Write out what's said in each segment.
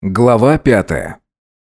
Глава пятая.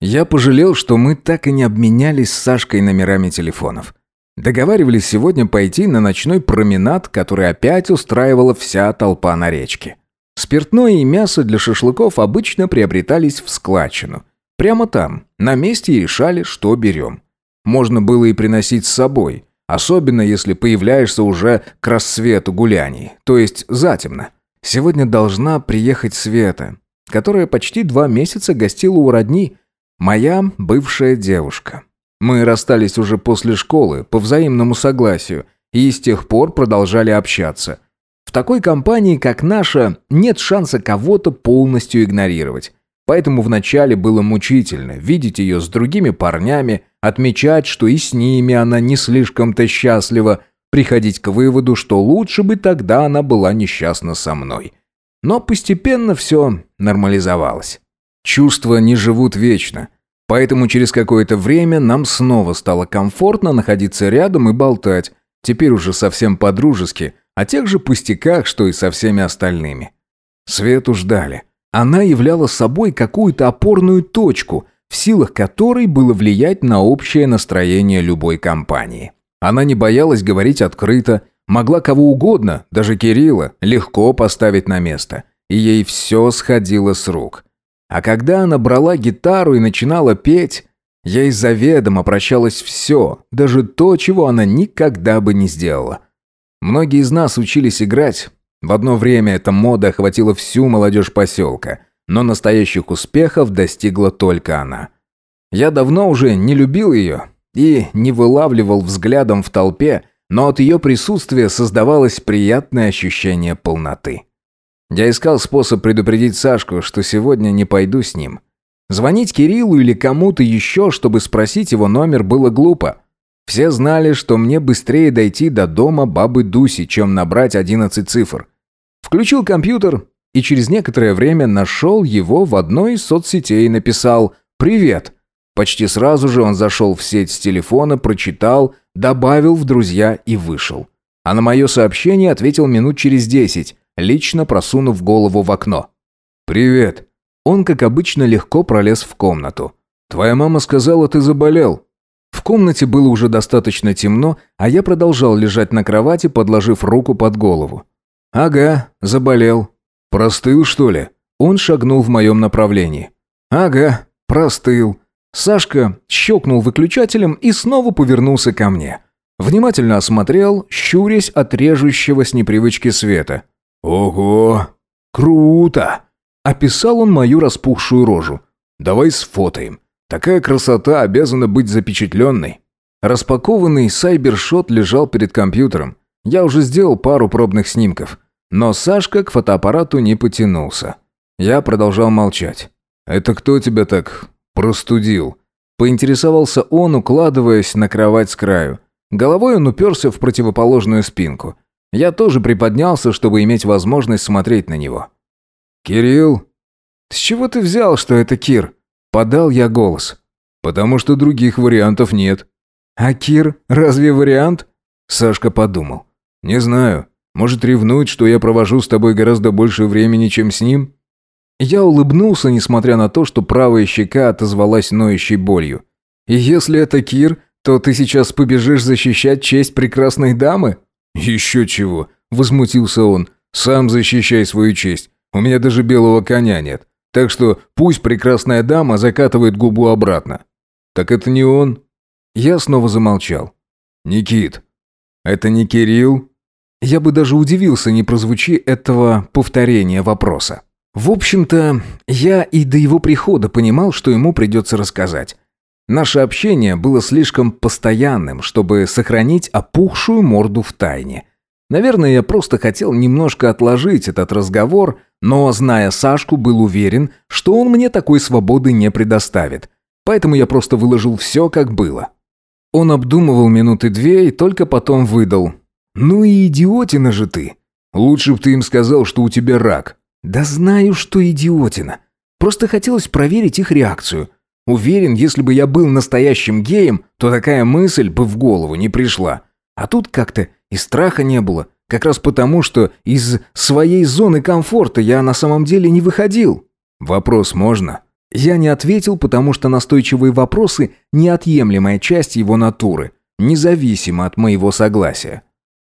Я пожалел, что мы так и не обменялись с Сашкой номерами телефонов. Договаривались сегодня пойти на ночной променад, который опять устраивала вся толпа на речке. Спиртное и мясо для шашлыков обычно приобретались в складчину. Прямо там, на месте и решали, что берем. Можно было и приносить с собой, особенно если появляешься уже к рассвету гуляний, то есть затемно. Сегодня должна приехать Света, которая почти два месяца гостила у родни. Моя бывшая девушка. Мы расстались уже после школы, по взаимному согласию, и с тех пор продолжали общаться. В такой компании, как наша, нет шанса кого-то полностью игнорировать. Поэтому вначале было мучительно видеть ее с другими парнями, отмечать, что и с ними она не слишком-то счастлива, приходить к выводу, что лучше бы тогда она была несчастна со мной. Но постепенно все нормализовалось. Чувства не живут вечно. Поэтому через какое-то время нам снова стало комфортно находиться рядом и болтать, теперь уже совсем по-дружески, о тех же пустяках, что и со всеми остальными. Свету ждали. Она являла собой какую-то опорную точку, в силах которой было влиять на общее настроение любой компании. Она не боялась говорить открыто, Могла кого угодно, даже Кирилла, легко поставить на место. И ей все сходило с рук. А когда она брала гитару и начинала петь, ей заведомо прощалось все, даже то, чего она никогда бы не сделала. Многие из нас учились играть. В одно время эта мода охватила всю молодежь поселка, но настоящих успехов достигла только она. Я давно уже не любил ее и не вылавливал взглядом в толпе, но от ее присутствия создавалось приятное ощущение полноты. Я искал способ предупредить Сашку, что сегодня не пойду с ним. Звонить Кириллу или кому-то еще, чтобы спросить его номер, было глупо. Все знали, что мне быстрее дойти до дома бабы Дуси, чем набрать 11 цифр. Включил компьютер и через некоторое время нашел его в одной из соцсетей и написал «Привет». Почти сразу же он зашел в сеть с телефона, прочитал, добавил в друзья и вышел. А на мое сообщение ответил минут через десять, лично просунув голову в окно. «Привет». Он, как обычно, легко пролез в комнату. «Твоя мама сказала, ты заболел». В комнате было уже достаточно темно, а я продолжал лежать на кровати, подложив руку под голову. «Ага, заболел». «Простыл, что ли?» Он шагнул в моем направлении. «Ага, простыл». Сашка щелкнул выключателем и снова повернулся ко мне. Внимательно осмотрел, щурясь от режущего с непривычки света. «Ого! Круто!» Описал он мою распухшую рожу. «Давай сфотаем. Такая красота обязана быть запечатленной». Распакованный сайбершот лежал перед компьютером. Я уже сделал пару пробных снимков. Но Сашка к фотоаппарату не потянулся. Я продолжал молчать. «Это кто тебя так «Простудил». Поинтересовался он, укладываясь на кровать с краю. Головой он уперся в противоположную спинку. Я тоже приподнялся, чтобы иметь возможность смотреть на него. «Кирилл?» «С чего ты взял, что это Кир?» Подал я голос. «Потому что других вариантов нет». «А Кир разве вариант?» Сашка подумал. «Не знаю. Может, ревнует, что я провожу с тобой гораздо больше времени, чем с ним?» Я улыбнулся, несмотря на то, что правая щека отозвалась ноющей болью. «И если это Кир, то ты сейчас побежишь защищать честь прекрасной дамы?» «Еще чего», — возмутился он. «Сам защищай свою честь. У меня даже белого коня нет. Так что пусть прекрасная дама закатывает губу обратно». «Так это не он?» Я снова замолчал. «Никит, это не Кирилл?» Я бы даже удивился, не прозвучи этого повторения вопроса. В общем-то, я и до его прихода понимал, что ему придется рассказать. Наше общение было слишком постоянным, чтобы сохранить опухшую морду в тайне. Наверное, я просто хотел немножко отложить этот разговор, но, зная Сашку, был уверен, что он мне такой свободы не предоставит. Поэтому я просто выложил все, как было. Он обдумывал минуты две и только потом выдал. «Ну и идиотина же ты! Лучше бы ты им сказал, что у тебя рак. Да знаю, что идиотина. Просто хотелось проверить их реакцию. Уверен, если бы я был настоящим геем, то такая мысль бы в голову не пришла. А тут как-то и страха не было. Как раз потому, что из своей зоны комфорта я на самом деле не выходил. Вопрос можно? Я не ответил, потому что настойчивые вопросы – неотъемлемая часть его натуры, независимо от моего согласия.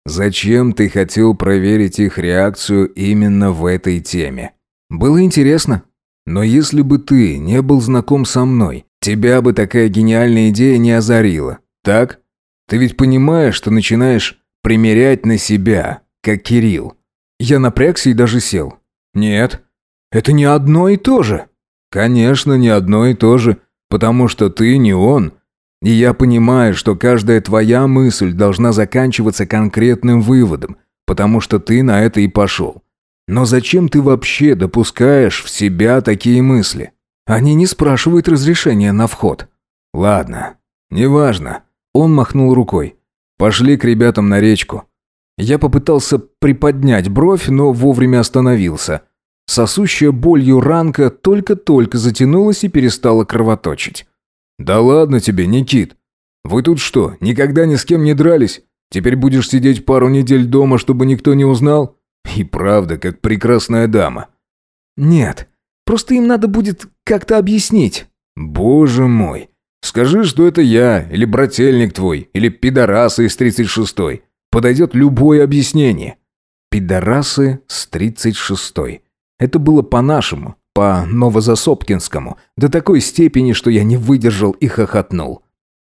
«Зачем ты хотел проверить их реакцию именно в этой теме?» «Было интересно. Но если бы ты не был знаком со мной, тебя бы такая гениальная идея не озарила, так? Ты ведь понимаешь, что начинаешь примерять на себя, как Кирилл». Я напрягся и даже сел. «Нет, это не одно и то же». «Конечно, не одно и то же, потому что ты не он. И я понимаю, что каждая твоя мысль должна заканчиваться конкретным выводом, потому что ты на это и пошел. Но зачем ты вообще допускаешь в себя такие мысли? Они не спрашивают разрешения на вход. Ладно, неважно. Он махнул рукой. Пошли к ребятам на речку. Я попытался приподнять бровь, но вовремя остановился. Сосущая болью ранка только-только затянулась и перестала кровоточить. «Да ладно тебе, Никит. Вы тут что, никогда ни с кем не дрались? Теперь будешь сидеть пару недель дома, чтобы никто не узнал? И правда, как прекрасная дама». «Нет, просто им надо будет как-то объяснить». «Боже мой. Скажи, что это я, или брательник твой, или пидорасы из 36-й. Подойдет любое объяснение». «Пидорасы с 36-й». Это было по-нашему, по Новозасопкинскому, до такой степени, что я не выдержал и хохотнул.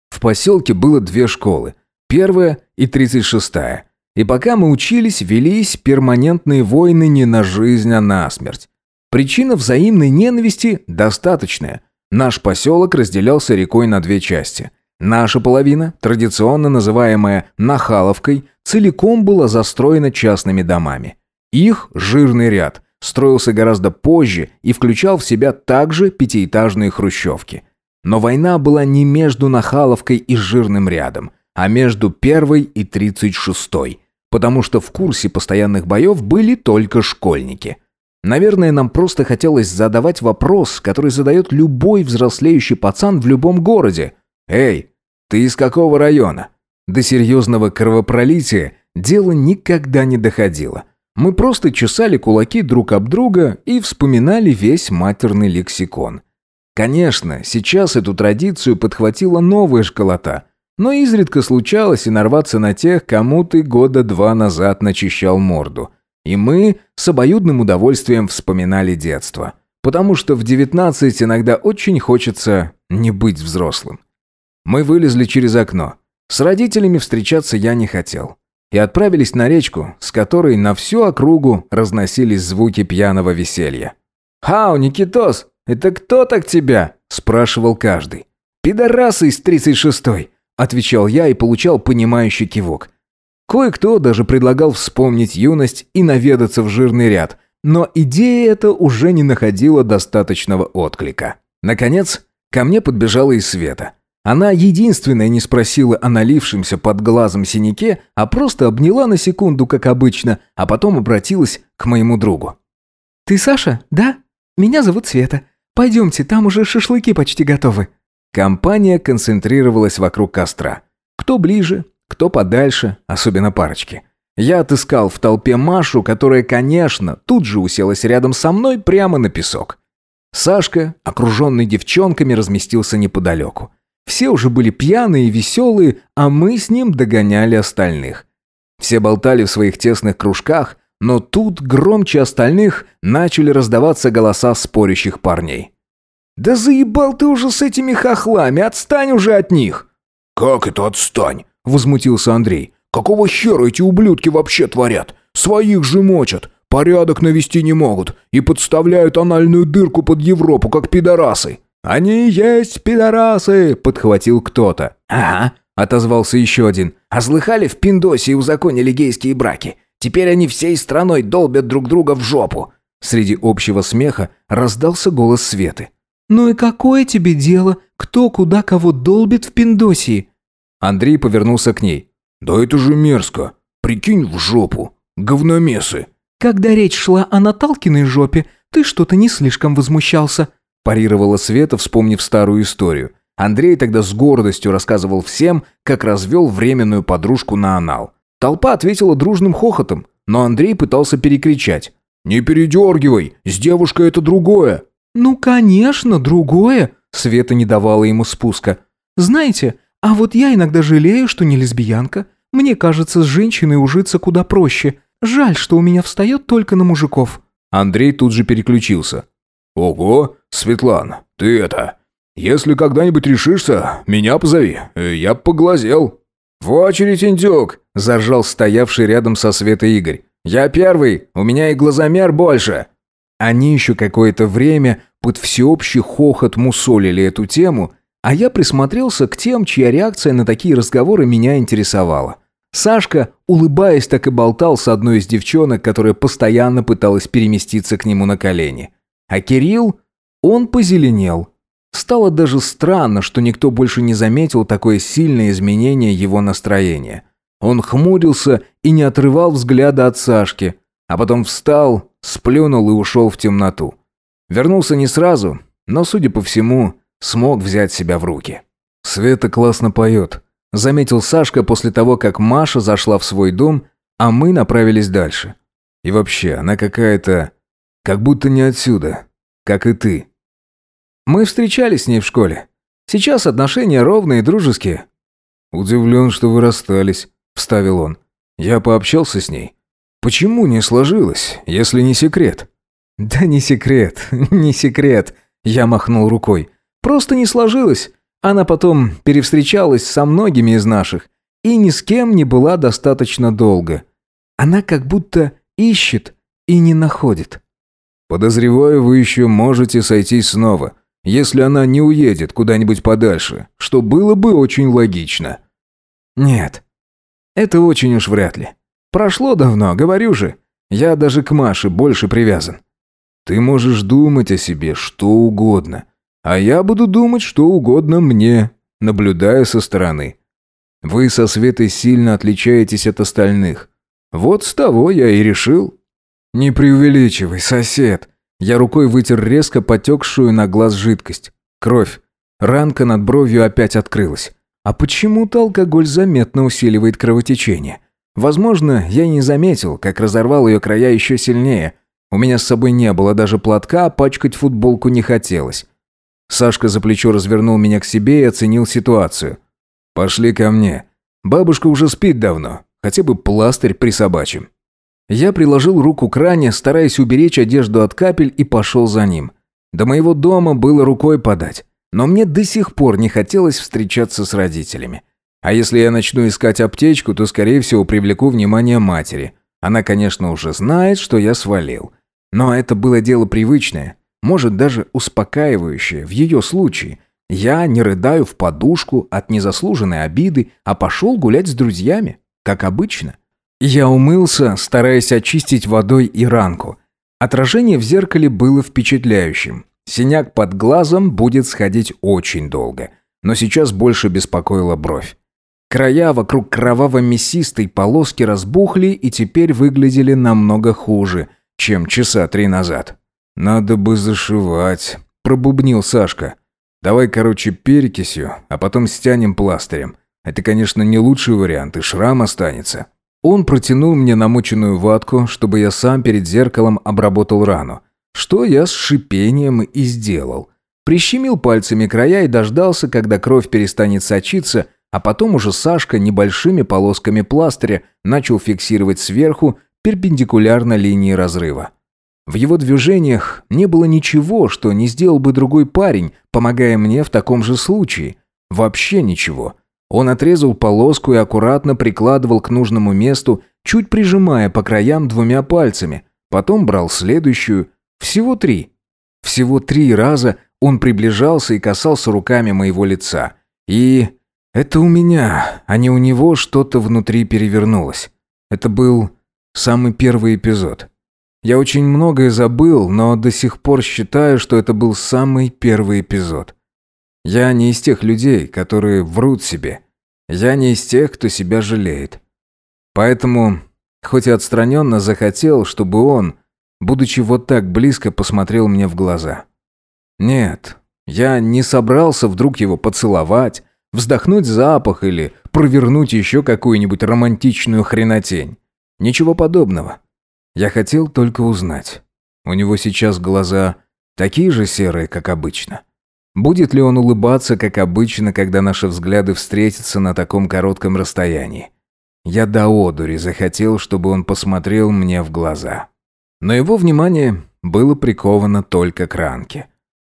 В поселке было две школы, первая и тридцать шестая. И пока мы учились, велись перманентные войны не на жизнь, а на смерть. Причина взаимной ненависти достаточная. Наш поселок разделялся рекой на две части. Наша половина, традиционно называемая Нахаловкой, целиком была застроена частными домами. Их жирный ряд – строился гораздо позже и включал в себя также пятиэтажные хрущевки. Но война была не между Нахаловкой и Жирным рядом, а между первой и тридцать шестой, потому что в курсе постоянных боев были только школьники. Наверное, нам просто хотелось задавать вопрос, который задает любой взрослеющий пацан в любом городе. «Эй, ты из какого района?» До серьезного кровопролития дело никогда не доходило. Мы просто чесали кулаки друг об друга и вспоминали весь матерный лексикон. Конечно, сейчас эту традицию подхватила новая школота, но изредка случалось и нарваться на тех, кому ты года два назад начищал морду. И мы с обоюдным удовольствием вспоминали детство. Потому что в 19 иногда очень хочется не быть взрослым. Мы вылезли через окно. С родителями встречаться я не хотел и отправились на речку, с которой на всю округу разносились звуки пьяного веселья. «Хау, Никитос, это кто так тебя?» – спрашивал каждый. «Пидорасы из 36-й», – отвечал я и получал понимающий кивок. Кое-кто даже предлагал вспомнить юность и наведаться в жирный ряд, но идея эта уже не находила достаточного отклика. Наконец, ко мне подбежала и Света – она единственная не спросила о налившемся под глазом синяке, а просто обняла на секунду, как обычно, а потом обратилась к моему другу. «Ты Саша, да? Меня зовут Света. Пойдемте, там уже шашлыки почти готовы». Компания концентрировалась вокруг костра. Кто ближе, кто подальше, особенно парочки. Я отыскал в толпе Машу, которая, конечно, тут же уселась рядом со мной прямо на песок. Сашка, окруженный девчонками, разместился неподалеку. Все уже были пьяные и веселые, а мы с ним догоняли остальных. Все болтали в своих тесных кружках, но тут громче остальных начали раздаваться голоса спорящих парней. «Да заебал ты уже с этими хохлами, отстань уже от них!» «Как это отстань?» – возмутился Андрей. «Какого хера эти ублюдки вообще творят? Своих же мочат, порядок навести не могут и подставляют анальную дырку под Европу, как пидорасы!» «Они есть пидорасы!» — подхватил кто-то. «Ага», — отозвался еще один. «А слыхали, в Пиндосе узаконили гейские браки? Теперь они всей страной долбят друг друга в жопу!» Среди общего смеха раздался голос Светы. «Ну и какое тебе дело, кто куда кого долбит в Пиндосии?» Андрей повернулся к ней. «Да это же мерзко! Прикинь в жопу! Говномесы!» «Когда речь шла о Наталкиной жопе, ты что-то не слишком возмущался», парировала Света, вспомнив старую историю. Андрей тогда с гордостью рассказывал всем, как развел временную подружку на анал. Толпа ответила дружным хохотом, но Андрей пытался перекричать. «Не передергивай, с девушкой это другое!» «Ну, конечно, другое!» Света не давала ему спуска. «Знаете, а вот я иногда жалею, что не лесбиянка. Мне кажется, с женщиной ужиться куда проще. Жаль, что у меня встает только на мужиков». Андрей тут же переключился. «Ого, Светлана, ты это... Если когда-нибудь решишься, меня позови, э, я поглазел». «В очередь, индюк!» – заржал стоявший рядом со Светой Игорь. «Я первый, у меня и глазомер больше!» Они еще какое-то время под всеобщий хохот мусолили эту тему, а я присмотрелся к тем, чья реакция на такие разговоры меня интересовала. Сашка, улыбаясь, так и болтал с одной из девчонок, которая постоянно пыталась переместиться к нему на колени. А Кирилл, он позеленел. Стало даже странно, что никто больше не заметил такое сильное изменение его настроения. Он хмурился и не отрывал взгляда от Сашки, а потом встал, сплюнул и ушел в темноту. Вернулся не сразу, но, судя по всему, смог взять себя в руки. «Света классно поет», — заметил Сашка после того, как Маша зашла в свой дом, а мы направились дальше. «И вообще, она какая-то... как будто не отсюда, как и ты». Мы встречались с ней в школе. Сейчас отношения ровные и дружеские». «Удивлен, что вы расстались», — вставил он. «Я пообщался с ней. Почему не сложилось, если не секрет?» «Да не секрет, не секрет», — я махнул рукой. «Просто не сложилось. Она потом перевстречалась со многими из наших и ни с кем не была достаточно долго. Она как будто ищет и не находит». «Подозреваю, вы еще можете сойтись снова если она не уедет куда-нибудь подальше, что было бы очень логично. Нет, это очень уж вряд ли. Прошло давно, говорю же. Я даже к Маше больше привязан. Ты можешь думать о себе что угодно, а я буду думать что угодно мне, наблюдая со стороны. Вы со Светой сильно отличаетесь от остальных. Вот с того я и решил. Не преувеличивай, сосед. Я рукой вытер резко потекшую на глаз жидкость. Кровь. Ранка над бровью опять открылась. А почему-то алкоголь заметно усиливает кровотечение. Возможно, я не заметил, как разорвал ее края еще сильнее. У меня с собой не было даже платка, а пачкать футболку не хотелось. Сашка за плечо развернул меня к себе и оценил ситуацию. «Пошли ко мне. Бабушка уже спит давно. Хотя бы пластырь присобачим». Я приложил руку к ране, стараясь уберечь одежду от капель, и пошел за ним. До моего дома было рукой подать, но мне до сих пор не хотелось встречаться с родителями. А если я начну искать аптечку, то, скорее всего, привлеку внимание матери. Она, конечно, уже знает, что я свалил. Но это было дело привычное, может, даже успокаивающее в ее случае. Я не рыдаю в подушку от незаслуженной обиды, а пошел гулять с друзьями, как обычно. Я умылся, стараясь очистить водой и ранку. Отражение в зеркале было впечатляющим. Синяк под глазом будет сходить очень долго. Но сейчас больше беспокоила бровь. Края вокруг кроваво-мясистой полоски разбухли и теперь выглядели намного хуже, чем часа три назад. «Надо бы зашивать», – пробубнил Сашка. «Давай, короче, перекисью, а потом стянем пластырем. Это, конечно, не лучший вариант, и шрам останется». Он протянул мне намоченную ватку, чтобы я сам перед зеркалом обработал рану. Что я с шипением и сделал. Прищемил пальцами края и дождался, когда кровь перестанет сочиться, а потом уже Сашка небольшими полосками пластыря начал фиксировать сверху перпендикулярно линии разрыва. В его движениях не было ничего, что не сделал бы другой парень, помогая мне в таком же случае. Вообще ничего. Он отрезал полоску и аккуратно прикладывал к нужному месту, чуть прижимая по краям двумя пальцами. Потом брал следующую. Всего три. Всего три раза он приближался и касался руками моего лица. И это у меня, а не у него что-то внутри перевернулось. Это был самый первый эпизод. Я очень многое забыл, но до сих пор считаю, что это был самый первый эпизод. Я не из тех людей, которые врут себе. Я не из тех, кто себя жалеет. Поэтому, хоть и отстраненно захотел, чтобы он, будучи вот так близко, посмотрел мне в глаза. Нет, я не собрался вдруг его поцеловать, вздохнуть запах или провернуть еще какую-нибудь романтичную хренотень. Ничего подобного. Я хотел только узнать. У него сейчас глаза Такие же серые, как обычно. Будет ли он улыбаться, как обычно, когда наши взгляды встретятся на таком коротком расстоянии? Я до одури захотел, чтобы он посмотрел мне в глаза. Но его внимание было приковано только к ранке.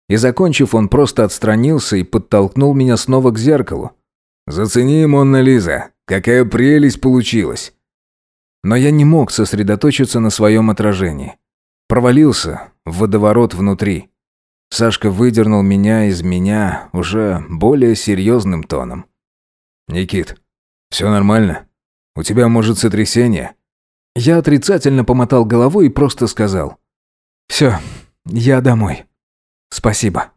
И закончив, он просто отстранился и подтолкнул меня снова к зеркалу. «Зацени, Монна Лиза, какая прелесть получилась!» Но я не мог сосредоточиться на своем отражении. Провалился в водоворот внутри. Сашка выдернул меня из меня уже более серьезным тоном. «Никит, все нормально? У тебя, может, сотрясение?» Я отрицательно помотал головой и просто сказал. «Все, я домой. Спасибо».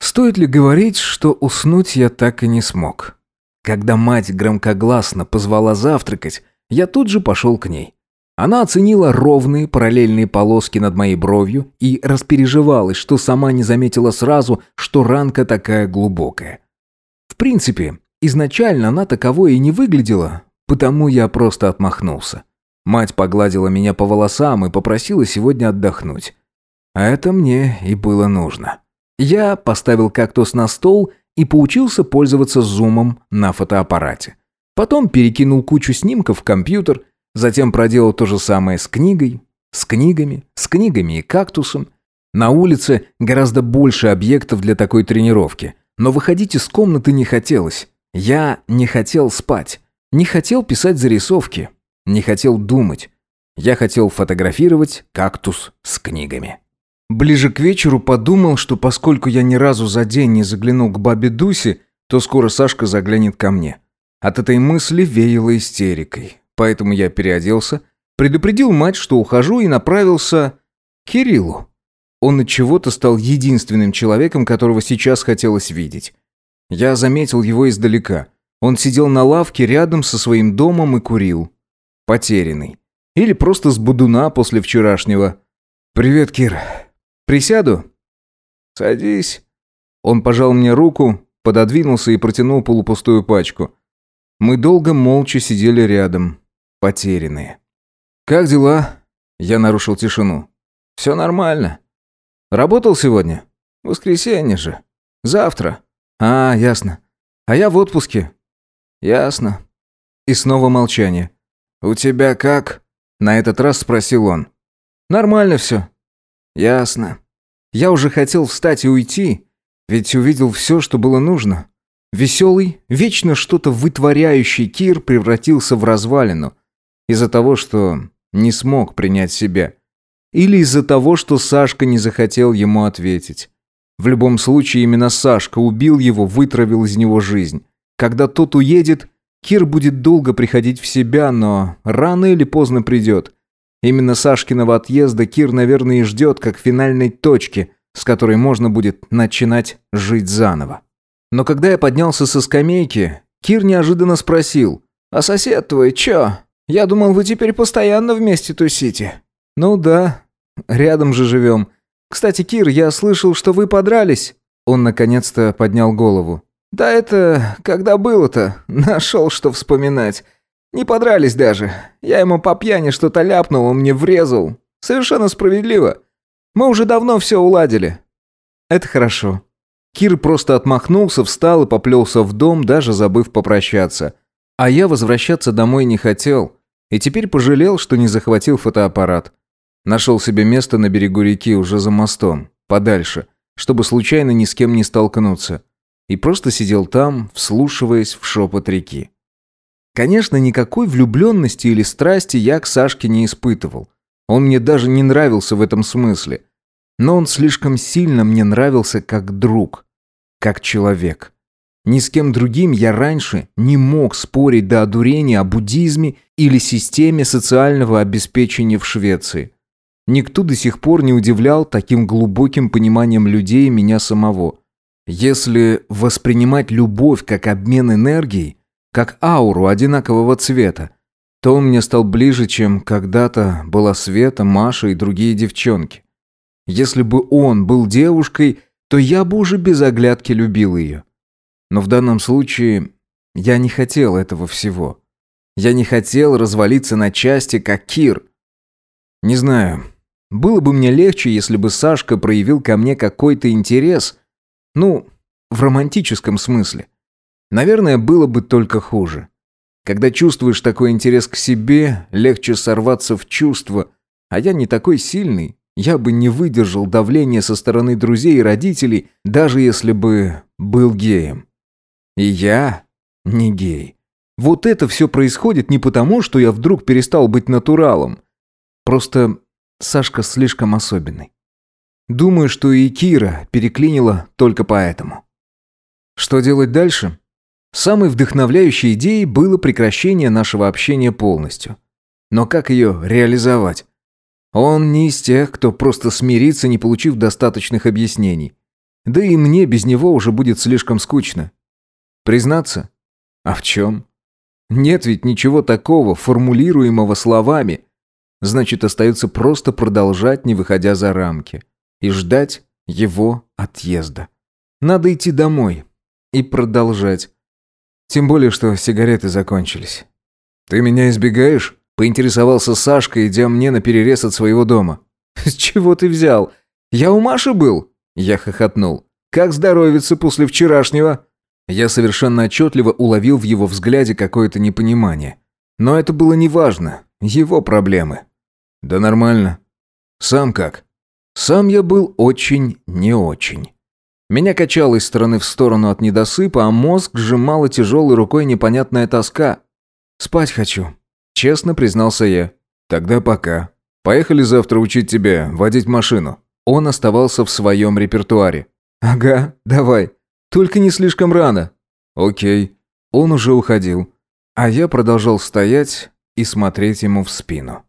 Стоит ли говорить, что уснуть я так и не смог? Когда мать громкогласно позвала завтракать, я тут же пошел к ней. Она оценила ровные параллельные полоски над моей бровью и распереживалась, что сама не заметила сразу, что ранка такая глубокая. В принципе, изначально она таковой и не выглядела, потому я просто отмахнулся. Мать погладила меня по волосам и попросила сегодня отдохнуть. А это мне и было нужно. Я поставил кактус на стол и поучился пользоваться зумом на фотоаппарате. Потом перекинул кучу снимков в компьютер – Затем проделал то же самое с книгой, с книгами, с книгами и кактусом. На улице гораздо больше объектов для такой тренировки. Но выходить из комнаты не хотелось. Я не хотел спать. Не хотел писать зарисовки. Не хотел думать. Я хотел фотографировать кактус с книгами. Ближе к вечеру подумал, что поскольку я ни разу за день не заглянул к бабе Дусе, то скоро Сашка заглянет ко мне. От этой мысли веяло истерикой. Поэтому я переоделся, предупредил мать, что ухожу, и направился к Кириллу. Он от чего-то стал единственным человеком, которого сейчас хотелось видеть. Я заметил его издалека. Он сидел на лавке рядом со своим домом и курил. Потерянный. Или просто с будуна после вчерашнего. «Привет, Кир. Присяду?» «Садись». Он пожал мне руку, пододвинулся и протянул полупустую пачку. Мы долго молча сидели рядом потерянные. «Как дела?» Я нарушил тишину. «Все нормально. Работал сегодня? Воскресенье же. Завтра. А, ясно. А я в отпуске. Ясно». И снова молчание. «У тебя как?» На этот раз спросил он. «Нормально все». «Ясно. Я уже хотел встать и уйти, ведь увидел все, что было нужно. Веселый, вечно что-то вытворяющий Кир превратился в развалину. Из-за того, что не смог принять себя. Или из-за того, что Сашка не захотел ему ответить. В любом случае, именно Сашка убил его, вытравил из него жизнь. Когда тот уедет, Кир будет долго приходить в себя, но рано или поздно придет. Именно Сашкиного отъезда Кир, наверное, и ждет как финальной точки, с которой можно будет начинать жить заново. Но когда я поднялся со скамейки, Кир неожиданно спросил, «А сосед твой чё?» Я думал, вы теперь постоянно вместе тусите». «Ну да, рядом же живем. Кстати, Кир, я слышал, что вы подрались». Он наконец-то поднял голову. «Да это... когда было-то? Нашел, что вспоминать. Не подрались даже. Я ему по пьяни что-то ляпнул, он мне врезал. Совершенно справедливо. Мы уже давно все уладили». «Это хорошо». Кир просто отмахнулся, встал и поплелся в дом, даже забыв попрощаться. А я возвращаться домой не хотел. И теперь пожалел, что не захватил фотоаппарат. Нашел себе место на берегу реки, уже за мостом, подальше, чтобы случайно ни с кем не столкнуться. И просто сидел там, вслушиваясь в шепот реки. Конечно, никакой влюбленности или страсти я к Сашке не испытывал. Он мне даже не нравился в этом смысле. Но он слишком сильно мне нравился как друг, как человек. Ни с кем другим я раньше не мог спорить до одурения о буддизме или системе социального обеспечения в Швеции. Никто до сих пор не удивлял таким глубоким пониманием людей меня самого. Если воспринимать любовь как обмен энергией, как ауру одинакового цвета, то он мне стал ближе, чем когда-то была Света, Маша и другие девчонки. Если бы он был девушкой, то я бы уже без оглядки любил ее. Но в данном случае я не хотел этого всего. Я не хотел развалиться на части, как Кир. Не знаю, Было бы мне легче, если бы Сашка проявил ко мне какой-то интерес. Ну, в романтическом смысле. Наверное, было бы только хуже. Когда чувствуешь такой интерес к себе, легче сорваться в чувство. А я не такой сильный. Я бы не выдержал давления со стороны друзей и родителей, даже если бы был геем. И я не гей. Вот это все происходит не потому, что я вдруг перестал быть натуралом. Просто Сашка слишком особенный. Думаю, что и Кира переклинила только поэтому. Что делать дальше? Самой вдохновляющей идеей было прекращение нашего общения полностью. Но как ее реализовать? Он не из тех, кто просто смирится, не получив достаточных объяснений. Да и мне без него уже будет слишком скучно. Признаться? А в чем? Нет ведь ничего такого, формулируемого словами. Значит, остается просто продолжать, не выходя за рамки. И ждать его отъезда. Надо идти домой. И продолжать. Тем более, что сигареты закончились. «Ты меня избегаешь?» – поинтересовался Сашка, идя мне на перерез от своего дома. «С чего ты взял? Я у Маши был?» Я хохотнул. «Как здоровится после вчерашнего?» Я совершенно отчетливо уловил в его взгляде какое-то непонимание. Но это было неважно. Его проблемы. «Да нормально. Сам как?» Сам я был очень не очень. Меня качало из стороны в сторону от недосыпа, а мозг сжимала тяжелой рукой непонятная тоска. «Спать хочу», — честно признался я. «Тогда пока. Поехали завтра учить тебя водить машину». Он оставался в своем репертуаре. «Ага, давай. Только не слишком рано». «Окей». Он уже уходил. А я продолжал стоять и смотреть ему в спину.